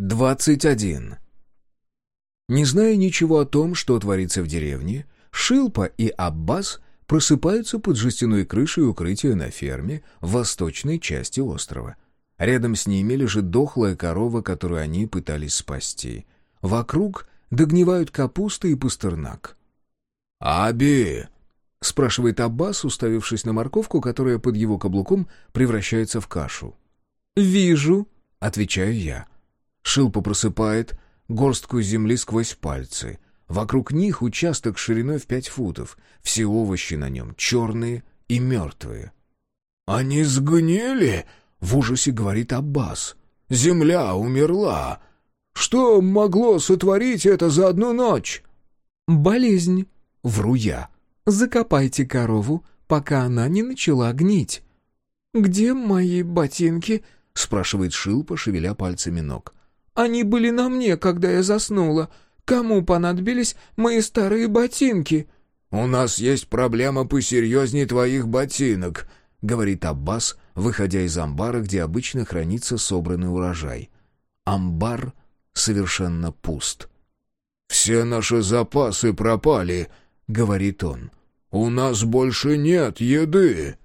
21. Не зная ничего о том, что творится в деревне, Шилпа и Аббас просыпаются под жестяной крышей укрытия на ферме в восточной части острова. Рядом с ними лежит дохлая корова, которую они пытались спасти. Вокруг догнивают капуста и пастернак. «Аби!» — спрашивает Аббас, уставившись на морковку, которая под его каблуком превращается в кашу. «Вижу», — отвечаю я. Шилпа просыпает горстку земли сквозь пальцы. Вокруг них участок шириной в пять футов. Все овощи на нем черные и мертвые. «Они сгнили?» — в ужасе говорит Аббас. «Земля умерла. Что могло сотворить это за одну ночь?» «Болезнь», — вру я. «Закопайте корову, пока она не начала гнить». «Где мои ботинки?» — спрашивает Шилпа, шевеля пальцами ног. Они были на мне, когда я заснула. Кому понадобились мои старые ботинки?» «У нас есть проблема посерьезнее твоих ботинок», — говорит Аббас, выходя из амбара, где обычно хранится собранный урожай. Амбар совершенно пуст. «Все наши запасы пропали», — говорит он. «У нас больше нет еды».